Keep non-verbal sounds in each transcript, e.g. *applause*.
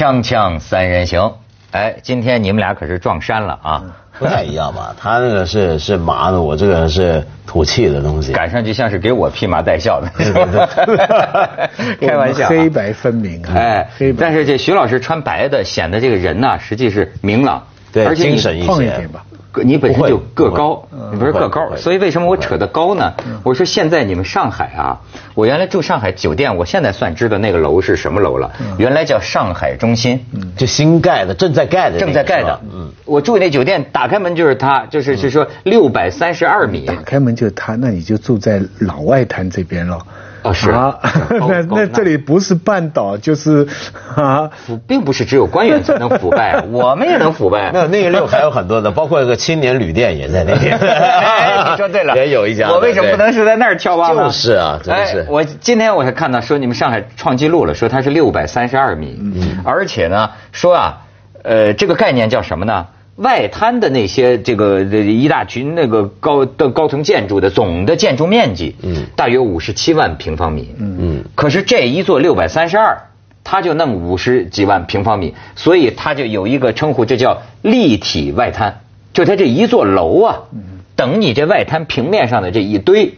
锵锵三人行，哎，今天你们俩可是撞衫了啊！不太一样吧？*laughs* 他那个是是麻的，我这个是土气的东西。赶上去像是给我披麻戴孝的，*laughs* 开玩笑，黑白分明啊！哎，但是这徐老师穿白的，显得这个人呢，实际是明朗，对，而且精神一些吧。你本身就个高，你不是个高，所以为什么我扯的高呢？我说现在你们上海啊，我原来住上海酒店，我现在算知道那个楼是什么楼了。原来叫上海中心，就新盖的，正在盖的，正在盖的。嗯，我住那酒店，打开门就是它，就是是说六百三十二米。打开门就是它，那你就住在老外滩这边了。啊 *laughs* 是啊，那那这里不是半岛就是 *laughs* 啊，腐并不是只有官员才能腐败，*laughs* 我们也能腐败。那那个六还有很多的，包括一个青年旅店也在那边。你说对了，也有一家。我为什么不能是在那儿跳蛙呢？就是啊，真是。我今天我还看到说你们上海创纪录了，说它是六百三十二米，而且呢说啊，呃，这个概念叫什么呢？外滩的那些这个一大群那个高的高层建筑的总的建筑面积，嗯，大约五十七万平方米，嗯。嗯，可是这一座六百三十二，它就弄五十几万平方米，所以它就有一个称呼，这叫立体外滩，就它这一座楼啊，等你这外滩平面上的这一堆。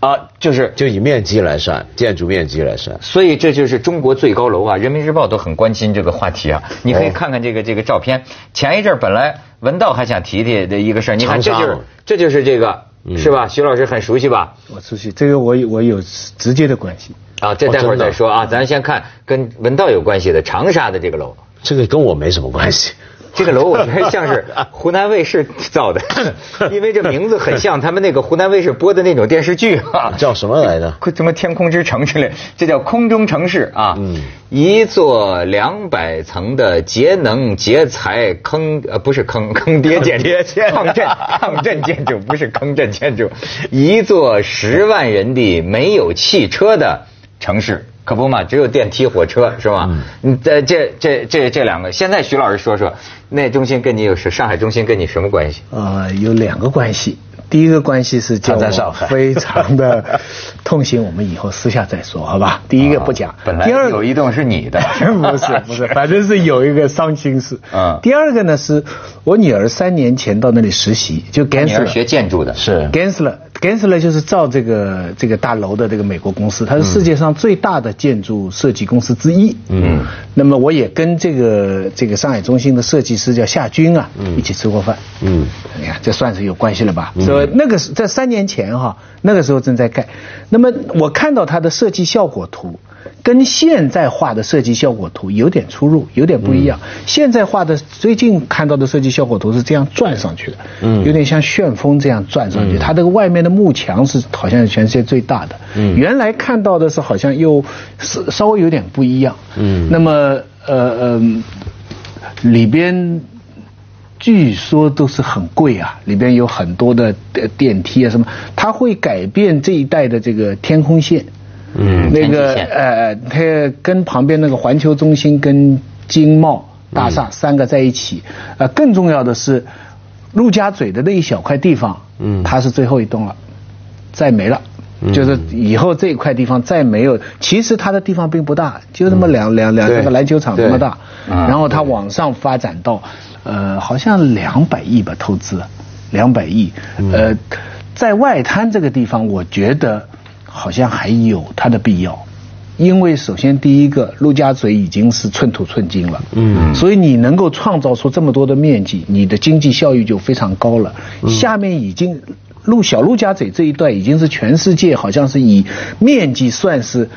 啊，就是就以面积来算，建筑面积来算，所以这就是中国最高楼啊！人民日报都很关心这个话题啊。你可以看看这个这个照片。前一阵本来文道还想提提的一个事儿，你看这就是这就是这个是吧？徐老师很熟悉吧？我熟悉，这个我我有直接的关系。啊，这待会儿再说啊，咱先看跟文道有关系的长沙的这个楼。这个跟我没什么关系。这个楼我觉得像是湖南卫视造的，*laughs* 因为这名字很像他们那个湖南卫视播的那种电视剧啊。叫什么来着？什么天空之城之类？这叫空中城市啊。嗯。一座两百层的节能节财坑呃不是坑 *laughs* 坑爹建筑，*laughs* 抗震抗震建筑不是坑震建筑，一座十万人的没有汽车的城市。可不嘛，只有电梯、火车是吧？嗯，这这这这这两个，现在徐老师说说，那中心跟你有什上海中心跟你什么关系？呃，有两个关系。第一个关系是叫我非常的痛心，我们以后私下再说，好吧？*laughs* 第一个不讲。本来有一栋是你的，不 *laughs* 是不是，*laughs* 反正是有一个伤心事。嗯。第二个呢，是我女儿三年前到那里实习，就 Gansler 学建筑的，是 Gensler。Gensler 就是造这个这个大楼的这个美国公司，它是世界上最大的建筑设计公司之一。嗯。那么我也跟这个这个上海中心的设计师叫夏军啊，一起吃过饭。嗯。你看，这算是有关系了吧？是吧？那个是在三年前哈，那个时候正在盖。那么我看到它的设计效果图。跟现在画的设计效果图有点出入，有点不一样。现在画的最近看到的设计效果图是这样转上去的，嗯，有点像旋风这样转上去。它这个外面的幕墙是好像是全世界最大的，嗯，原来看到的是好像又是稍微有点不一样，嗯。那么呃呃，里边据说都是很贵啊，里边有很多的电梯啊什么，它会改变这一带的这个天空线。嗯，那个呃，它跟旁边那个环球中心跟经贸大厦三个在一起，呃，更重要的是，陆家嘴的那一小块地方，嗯，它是最后一栋了，再没了，就是以后这一块地方再没有。其实它的地方并不大，就那么两两两个篮球场那么大，然后它往上发展到，呃，好像两百亿吧投资，两百亿，呃，在外滩这个地方，我觉得。好像还有它的必要，因为首先第一个，陆家嘴已经是寸土寸金了，嗯，所以你能够创造出这么多的面积，你的经济效益就非常高了。下面已经陆小陆家嘴这一段已经是全世界好像是以面积算是。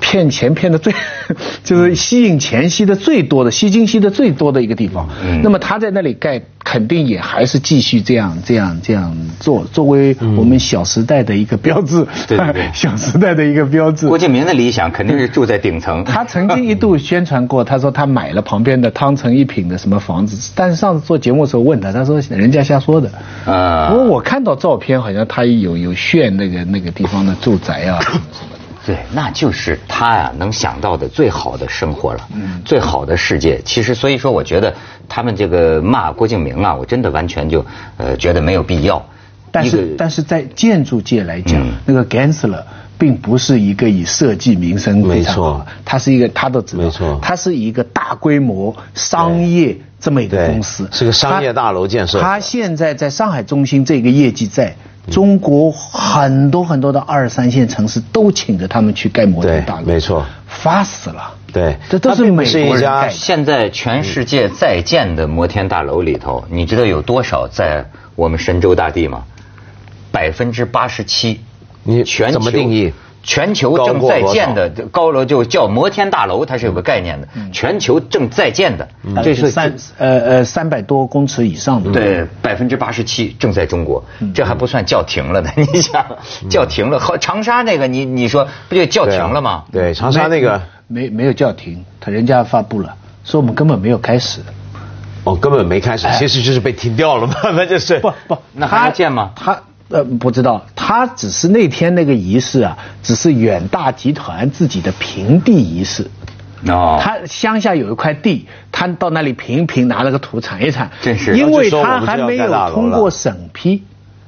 骗钱骗的最，*laughs* 就是吸引钱吸的最多的，吸金吸的最多的一个地方。嗯。那么他在那里盖，肯定也还是继续这样这样这样做，作为我们小时代的一个标志。对对。*laughs* 小时代的一个标志。郭敬明的理想肯定是住在顶层。他曾经一度宣传过，他说他买了旁边的汤臣一品的什么房子，但是上次做节目的时候问他，他说人家瞎说的。啊。不过我看到照片，好像他有有炫那个那个地方的住宅啊。*laughs* 对，那就是他呀能想到的最好的生活了，嗯最好的世界。其实，所以说，我觉得他们这个骂郭敬明啊，我真的完全就呃觉得没有必要。但是，但是在建筑界来讲，那个 Gensler 并不是一个以设计名声非常好没错，它是一个他都知道，没错他是一个大规模商业这么一个公司，是个商业大楼建设者它现在在上海中心这个业绩在。中国很多很多的二三线城市都请着他们去盖摩天大楼，没错发死了。对这都是美国人盖。现在全世界在建的摩天大楼里头，你知道有多少在我们神州大地吗？百分之八十七。你全球怎么定义？全球正在建的高楼就叫摩天大楼，它是有个概念的。全球正在建的，这是三呃呃三百多公尺以上的。对，百分之八十七正在中国，这还不算叫停了的。*laughs* 你想，叫停了，和长沙那个，你你说不就叫停了吗？对，长沙那个没没有叫停，他人家发布了，说我们根本没有开始。哦根本没开始，其实就是被停掉了嘛，*laughs* 那就是不不，那还要建吗他呃不知道，他只是那天那个仪式啊，只是远大集团自己的平地仪式。哦，他乡下有一块地，他到那里平一评，拿了个土铲一铲。真是因为他还没有通过审批，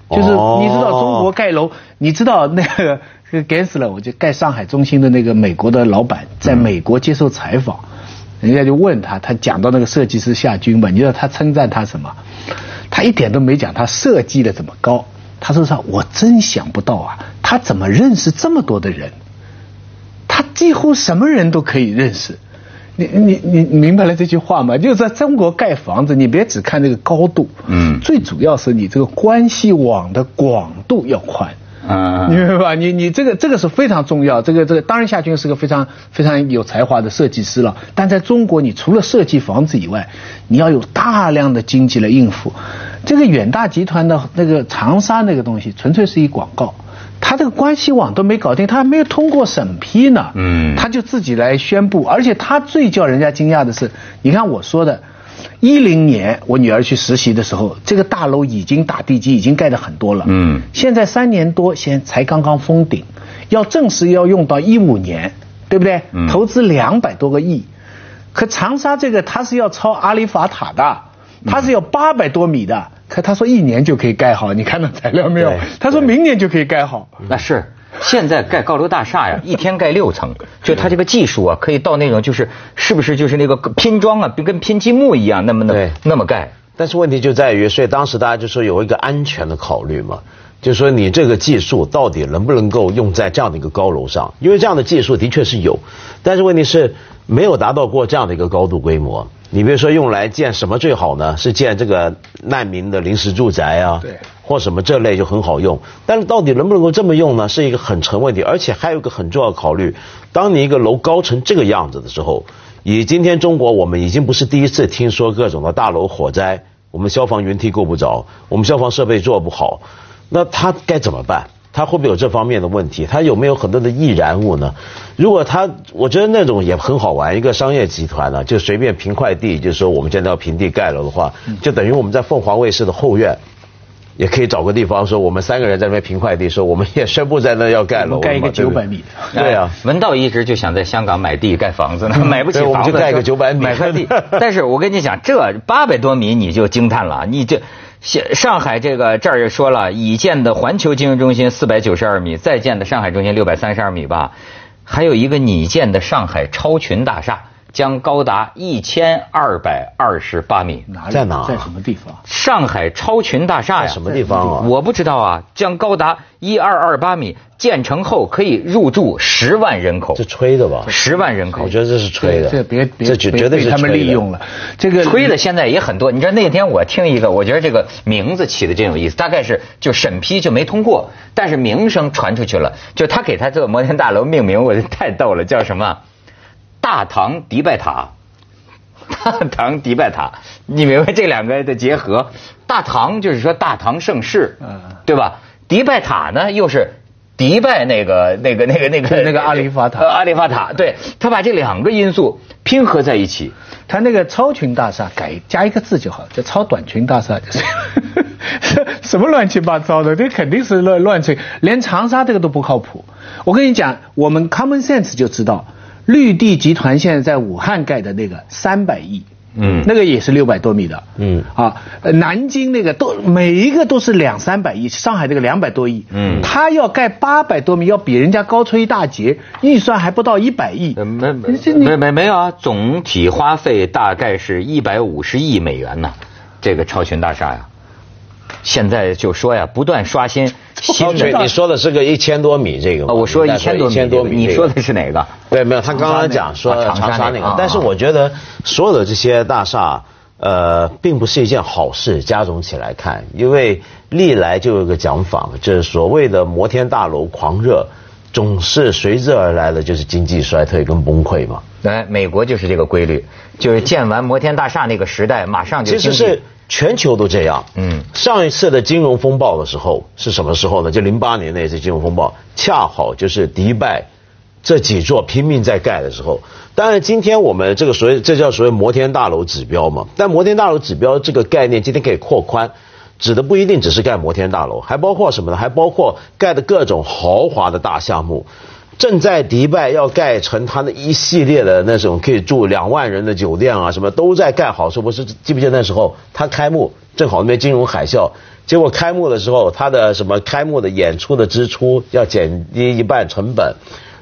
就是哦你知道中国盖楼，你知道那个这个 Gensler，我就盖上海中心的那个美国的老板，在美国接受采访，人家就问他，他讲到那个设计师夏军吧，你知道他称赞他什么？他一点都没讲他设计的怎么高，他说啥？我真想不到啊，他怎么认识这么多的人？他几乎什么人都可以认识。你你你你明白了这句话吗？就是在中国盖房子，你别只看这个高度，嗯最主要是你这个关系网的广度要宽。嗯你明白吧？你你这个这个是非常重要。这个这个，当然夏军是个非常非常有才华的设计师了。但在中国，你除了设计房子以外，你要有大量的经济来应付。这个远大集团的那个长沙那个东西，纯粹是一广告。他这个关系网都没搞定，他还没有通过审批呢。嗯他就自己来宣布，而且他最叫人家惊讶的是，你看我说的，一零年我女儿去实习的时候，这个大楼已经打地基，已经盖的很多了。嗯现在三年多，现才刚刚封顶，要正式要用到一五年，对不对？嗯投资两百多个亿，可长沙这个它是要抄阿里法塔的，它是要八百多米的，可他说一年就可以盖好，你看到材料没有？他说明年就可以盖好。那是现在盖高楼大厦呀，*laughs* 一天盖六层，就它这个技术啊，可以到那种就是是不是就是那个拼装啊，跟拼积木一样，那么那么那么盖。但是问题就在于，所以当时大家就说有一个安全的考虑嘛，就说你这个技术到底能不能够用在这样的一个高楼上？因为这样的技术的确是有，但是问题是没有达到过这样的一个高度规模。你比如说用来建什么最好呢？是建这个难民的临时住宅啊，对或什么这类就很好用。但是到底能不能够这么用呢？是一个很成问题，而且还有一个很重要的考虑：当你一个楼高成这个样子的时候，以今天中国，我们已经不是第一次听说各种的大楼火灾，我们消防云梯够不着，我们消防设备做不好，那它该怎么办？它会不会有这方面的问题？他有没有很多的易燃物呢？如果他，我觉得那种也很好玩。一个商业集团呢、就随便平块地，就是说我们现在要平地盖楼的话，就等于我们在凤凰卫视的后院。也可以找个地方说，我们三个人在那边平块地，说我们也宣布在那要盖楼了嘛，盖一个九百米的对啊，哎文道一直就想在香港买地盖房子呢，买不起对我们，就盖个900米买块地。但是我跟你讲，这八百多米你就惊叹了，你这。上上海这个这儿也说了，已建的环球金融中心四百九十二米，在建的上海中心六百三十二米吧，还有一个拟建的上海超群大厦，将高达一千二百二十八米。哪里在哪在什么地方？上海超群大厦呀，在什么地方啊我不知道啊，将高达一二二八米，建成后可以入住十万人口这，吹的吧？十万人口我。觉得这是吹的，这别别这绝绝对是他们利用了。这个吹的现在也很多，你知道那天我听一个，我觉得这个名字起的真有意思，大概是就审批就没通过，但是名声传出去了，就他给他这个摩天大楼命名，我就太逗了，叫什么？大唐迪拜塔。大唐迪拜塔，你明白这两个的结合？大唐就是说大唐盛世，嗯对吧？迪拜塔呢又是迪拜那个那个那个那个 *laughs* 那个阿里法塔呃阿里法塔，对他把这两个因素拼合在一起，他那个超群大厦改加一个字就好，叫超短裙大厦，就是 *laughs* 什么乱七八糟的，这肯定是乱乱吹，连长沙这个都不靠谱。我跟你讲，我们 common sense 就知道，绿地集团现在在武汉盖的那个三百亿，嗯，那个也是六百多米的，嗯，啊，南京那个都每一个都是两三百亿，上海这个两百多亿，嗯，他要盖八百多米，要比人家高出一大截，预算还不到一百亿，没没没没没有啊，总体花费大概是一百五十亿美元呢，这个超群大厦呀。现在就说呀，不断刷新。新的，*laughs* 你说的是个一千多米这个我说一千多米，你说的是哪个？对，没有，他刚刚讲说长沙那个。但是我觉得所有的这些大厦，呃，并不是一件好事。加总起来看，因为历来就有个讲法，就是所谓的摩天大楼狂热，总是随之而来的就是经济衰退跟崩溃嘛。来，美国就是这个规律，就是建完摩天大厦那个时代，马上就其实是。全球都这样。嗯，上一次的金融风暴的时候是什么时候呢？就零八年那次金融风暴，恰好就是迪拜这几座拼命在盖的时候。当然，今天我们这个所谓这叫所谓摩天大楼指标嘛。但摩天大楼指标这个概念今天可以扩宽，指的不一定只是盖摩天大楼，还包括什么呢？还包括盖的各种豪华的大项目。正在迪拜要盖成他的一系列的那种可以住两万人的酒店啊，什么都在盖好。是不是记不记得那时候他开幕正好那边金融海啸，结果开幕的时候他的什么开幕的演出的支出要减低一半成本，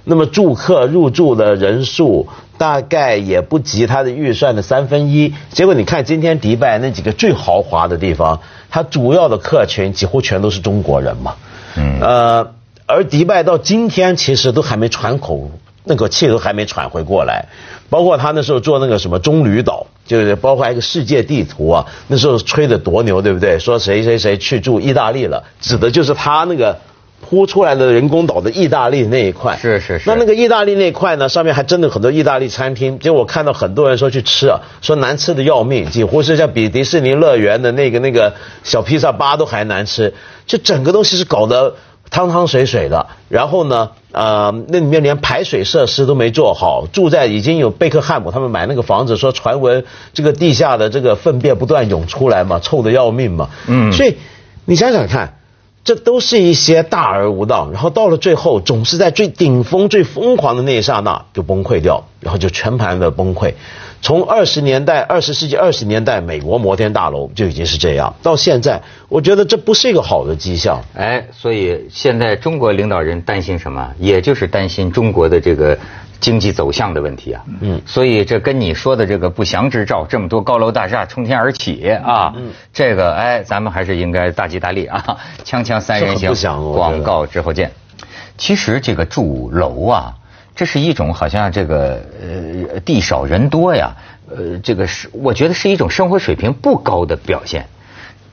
那么住客入住的人数大概也不及他的预算的三分一。结果你看今天迪拜那几个最豪华的地方，它主要的客群几乎全都是中国人嘛。嗯。呃。而迪拜到今天其实都还没喘口，那口气都还没喘回过来。包括他那时候做那个什么棕榈岛，就是包括一个世界地图啊，那时候吹的多牛，对不对？说谁谁谁去住意大利了，指的就是他那个铺出来的人工岛的意大利那一块。是是是。那那个意大利那块呢，上面还真的很多意大利餐厅。结果我看到很多人说去吃啊，说难吃的要命，几乎是像比迪士尼乐园的那个那个小披萨吧都还难吃。就整个东西是搞得。汤汤水水的，然后呢，呃，那里面连排水设施都没做好，住在已经有贝克汉姆他们买那个房子，说传闻这个地下的这个粪便不断涌出来嘛，臭的要命嘛，嗯，所以你想想看，这都是一些大而无当，然后到了最后，总是在最顶峰、最疯狂的那一刹那就崩溃掉，然后就全盘的崩溃。从二十年代、二十世纪二十年代，美国摩天大楼就已经是这样。到现在，我觉得这不是一个好的迹象。哎，所以现在中国领导人担心什么？也就是担心中国的这个经济走向的问题啊。嗯。所以这跟你说的这个不祥之兆，这么多高楼大厦冲天而起啊。嗯。这个哎，咱们还是应该大吉大利啊！*laughs* 锵锵三人行，广告之后见。其实这个住楼啊。这是一种好像这个呃地少人多呀，呃这个是我觉得是一种生活水平不高的表现。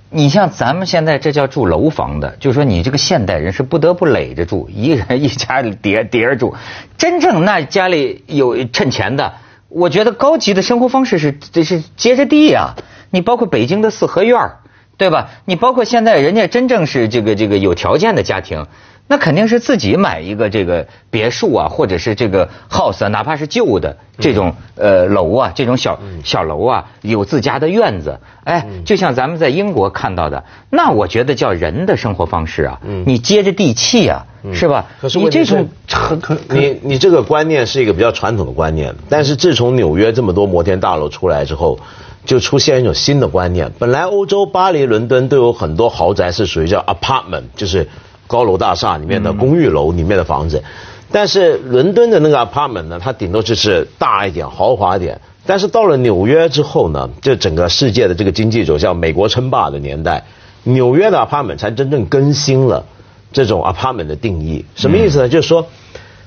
你像咱们现在这叫住楼房的，就说你这个现代人是不得不垒着住，一人 *laughs* 一家叠叠着住。真正那家里有趁钱的，我觉得高级的生活方式是这是接着地啊。你包括北京的四合院儿对吧？你包括现在人家真正是这个这个有条件的家庭。那肯定是自己买一个这个别墅啊，或者是这个 house 啊，哪怕是旧的这种呃楼啊，这种小小楼啊，有自家的院子，哎，就像咱们在英国看到的，那我觉得叫人的生活方式啊，你接着地气啊，是吧？可是你这种很可，你你这个观念是一个比较传统的观念，但是自从纽约这么多摩天大楼出来之后，就出现一种新的观念。本来欧洲巴黎、伦敦都有很多豪宅是属于叫 apartment，就是。高楼大厦里面的公寓楼里面的房子，但是伦敦的那个 apartment 呢，它顶多就是大一点、豪华一点。但是到了纽约之后呢，这整个世界的这个经济走向美国称霸的年代，纽约的 apartment 才真正更新了这种 apartment 的定义。什么意思呢？就是说，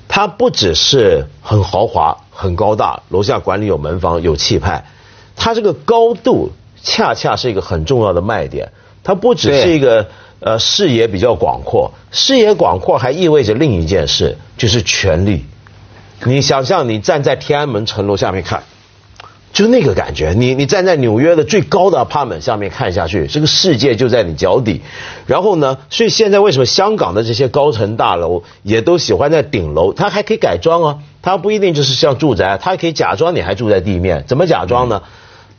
它不只是很豪华、很高大，楼下管理有门房、有气派，它这个高度恰恰是一个很重要的卖点。它不只是一个。呃，视野比较广阔，视野广阔还意味着另一件事，就是权力。你想象你站在天安门城楼下面看，就那个感觉。你你站在纽约的最高的 apartment 下面看下去，这个世界就在你脚底。然后呢，所以现在为什么香港的这些高层大楼也都喜欢在顶楼？它还可以改装啊，它不一定就是像住宅，它可以假装你还住在地面。怎么假装呢？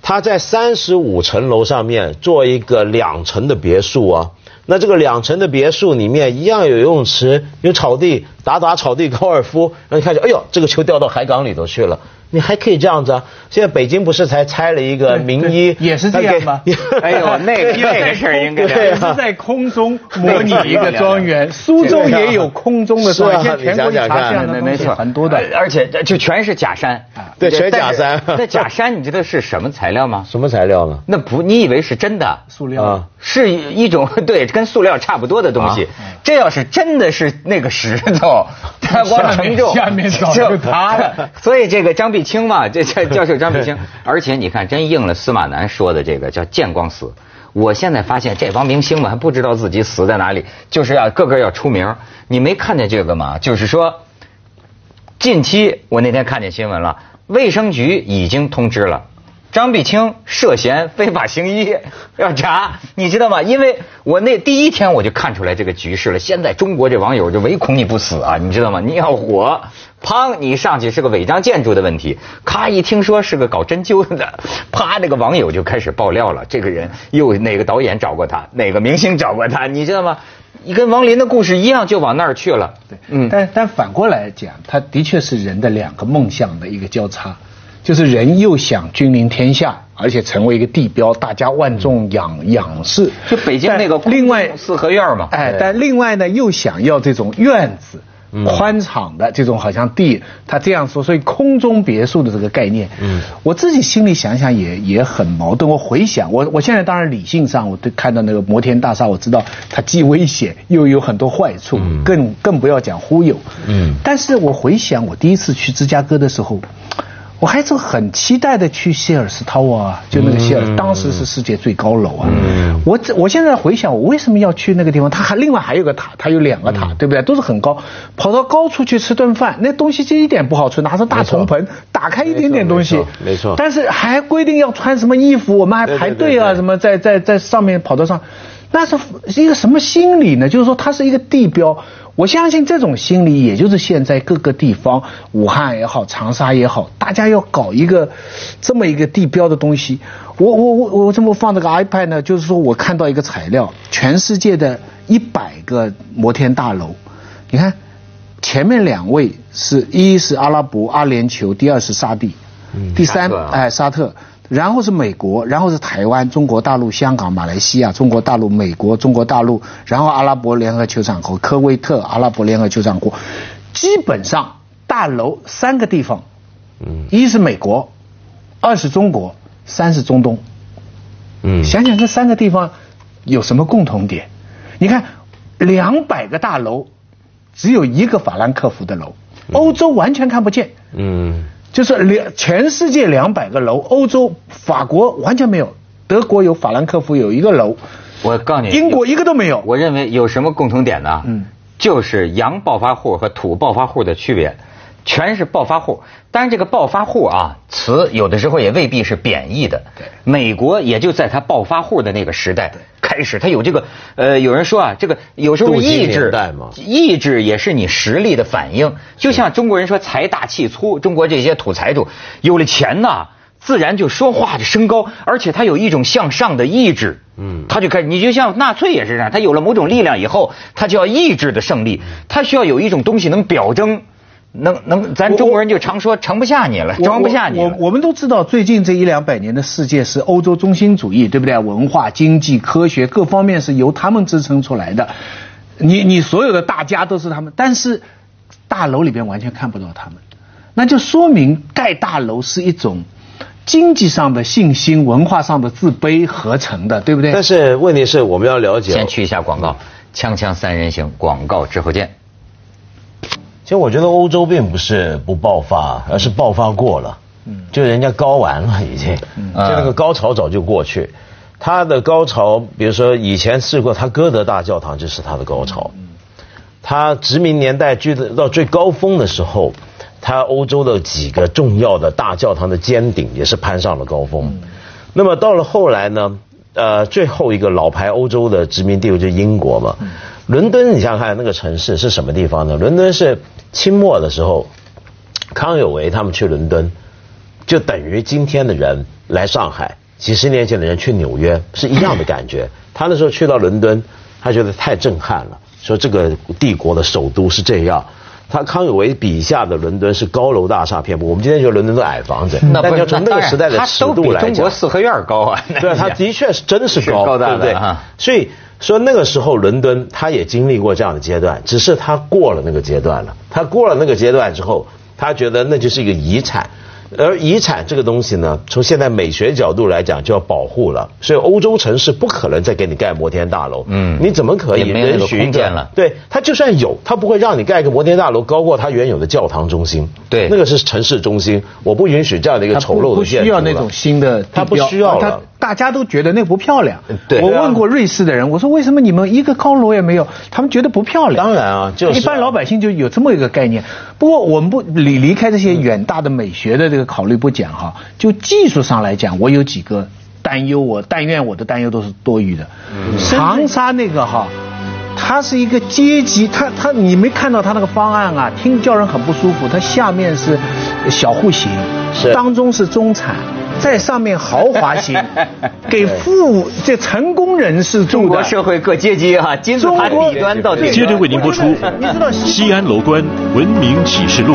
他在三十五层楼上面做一个两层的别墅啊。那这个两层的别墅里面一样有游泳池，有草地，打打草地高尔夫，让你看见，哎呦，这个球掉到海港里头去了，你还可以这样子啊！现在北京不是才拆了一个名医，也是这样吗？*laughs* 哎呦，那个那个事儿应该也是在空中模拟一个庄园。*laughs* 苏州也有空中的庄园，全国查这样的没错，很多的，而且就全是假山。对，全假山。*laughs* 那假山你知道是什么材料吗？什么材料呢？那不，你以为是真的？塑料。是一种对，跟塑料差不多的东西。这要是真的是那个石头，它光承重下面就塌了。所以这个张碧清嘛，*laughs* 这这教授张碧清，*laughs* 而且你看，真应了司马南说的这个叫见光死。我现在发现这帮明星们还不知道自己死在哪里，就是要个个要出名。你没看见这个吗？就是说，近期我那天看见新闻了，卫生局已经通知了。张碧清涉嫌非法行医，*laughs* 要查，你知道吗？因为我那第一天我就看出来这个局势了。现在中国这网友就唯恐你不死啊，你知道吗？你要火，砰，你上去是个违章建筑的问题，咔一听说是个搞针灸的，*laughs* 啪，那个网友就开始爆料了。这个人又哪个导演找过他，哪个明星找过他，你知道吗？你跟王林的故事一样，就往那儿去了。对，嗯，但但反过来讲，他的确是人的两个梦想的一个交叉。就是人又想君临天下，而且成为一个地标，大家万众仰仰视。就北京那个另外四合院嘛，哎，但另外呢又想要这种院子，宽敞的这种好像地，他这样说，所以空中别墅的这个概念，嗯，我自己心里想想也也很矛盾。我回想，我我现在当然理性上，我对看到那个摩天大厦，我知道它既危险又有很多坏处，更更不要讲忽悠。嗯，但是我回想我第一次去芝加哥的时候。我还是很期待的去谢尔斯塔沃啊，就那个谢尔，当时是世界最高楼啊。我我现在回想，我为什么要去那个地方？它还另外还有个塔，它有两个塔，对不对？都是很高，跑到高处去吃顿饭，那东西就一点不好吃，拿着大铜盆，打开一点点东西，没错。但是还规定要穿什么衣服，我们还排队啊，什么在在在上面跑道上，那是一个什么心理呢？就是说它是一个地标。我相信这种心理，也就是现在各个地方，武汉也好，长沙也好，大家要搞一个这么一个地标的东西。我我我我这么放这个 iPad 呢？就是说我看到一个材料，全世界的一百个摩天大楼，你看前面两位是一是阿拉伯阿联酋，第二是沙地，第三哎沙特。然后是美国，然后是台湾、中国大陆、香港、马来西亚、中国大陆、美国、中国大陆，然后阿拉伯联合酋长国、科威特、阿拉伯联合酋长国，基本上大楼三个地方，嗯，一是美国，二是中国，三是中东，嗯，想想这三个地方有什么共同点？你看，两百个大楼，只有一个法兰克福的楼，欧洲完全看不见，嗯。就是两全世界两百个楼，欧洲法国完全没有，德国有法兰克福有一个楼，我告诉你，英国一个都没有。我认为有什么共同点呢？嗯，就是洋暴发户和土暴发户的区别，全是暴发户。当然，这个暴发户啊，词有的时候也未必是贬义的。对，美国也就在他暴发户的那个时代开始，他有这个呃，有人说啊，这个有时候意志，意志也是你实力的反应。就像中国人说财大气粗，中国这些土财主有了钱呐，自然就说话就升高，而且他有一种向上的意志。嗯，他就开始，你就像纳粹也是这样，他有了某种力量以后，他就要意志的胜利，他需要有一种东西能表征。能能，咱中国人就常说盛不下你了，装不下你。我我们都知道，最近这一两百年的世界是欧洲中心主义，对不对？文化、经济、科学各方面是由他们支撑出来的。你你所有的大家都是他们，但是大楼里边完全看不到他们，那就说明盖大楼是一种经济上的信心、文化上的自卑合成的，对不对？但是问题是我们要了解，先去一下广告，锵锵三人行广告之后见。其实我觉得欧洲并不是不爆发，而是爆发过了。嗯，就人家高完了已经，就那个高潮早就过去。他的高潮，比如说以前试过，他歌德大教堂就是他的高潮。他殖民年代聚的到最高峰的时候，他欧洲的几个重要的大教堂的尖顶也是攀上了高峰。那么到了后来呢，呃，最后一个老牌欧洲的殖民地就是英国嘛。伦敦，你想想看，那个城市是什么地方呢？伦敦是。清末的时候，康有为他们去伦敦，就等于今天的人来上海，几十年前的人去纽约是一样的感觉。他那时候去到伦敦，他觉得太震撼了，说这个帝国的首都是这样。他康有为笔下的伦敦是高楼大厦遍布，我们今天觉得伦敦都矮房子，但你要从那个时代的尺度来讲，中国四合院高啊。对，他的确是真的是高，对不对？所以说那个时候伦敦他也经历过这样的阶段，只是他过了那个阶段了。他过了那个阶段之后，他觉得那就是一个遗产。而遗产这个东西呢，从现在美学角度来讲就要保护了，所以欧洲城市不可能再给你盖摩天大楼。嗯，你怎么可以允许空间了？对，它就算有，它不会让你盖一个摩天大楼高过它原有的教堂中心。对，那个是城市中心，我不允许这样的一个丑陋的建筑。不需要那种新的，它不需要了。大家都觉得那不漂亮。对，我问过瑞士的人，我说为什么你们一个高楼也没有？他们觉得不漂亮。当然啊，就一般老百姓就有这么一个概念。不过我们不离离开这些远大的美学的这个考虑不讲哈，就技术上来讲，我有几个担忧，我但愿我的担忧都是多余的。长沙那个哈，它是一个阶级，它它你没看到它那个方案啊，听叫人很不舒服。它下面是小户型，是当中是中产。在上面豪华型，*laughs* 给富这成功人士住的。中国社会各阶级哈，金字塔底端到底。接着为您播出《西安楼观文明启示录》。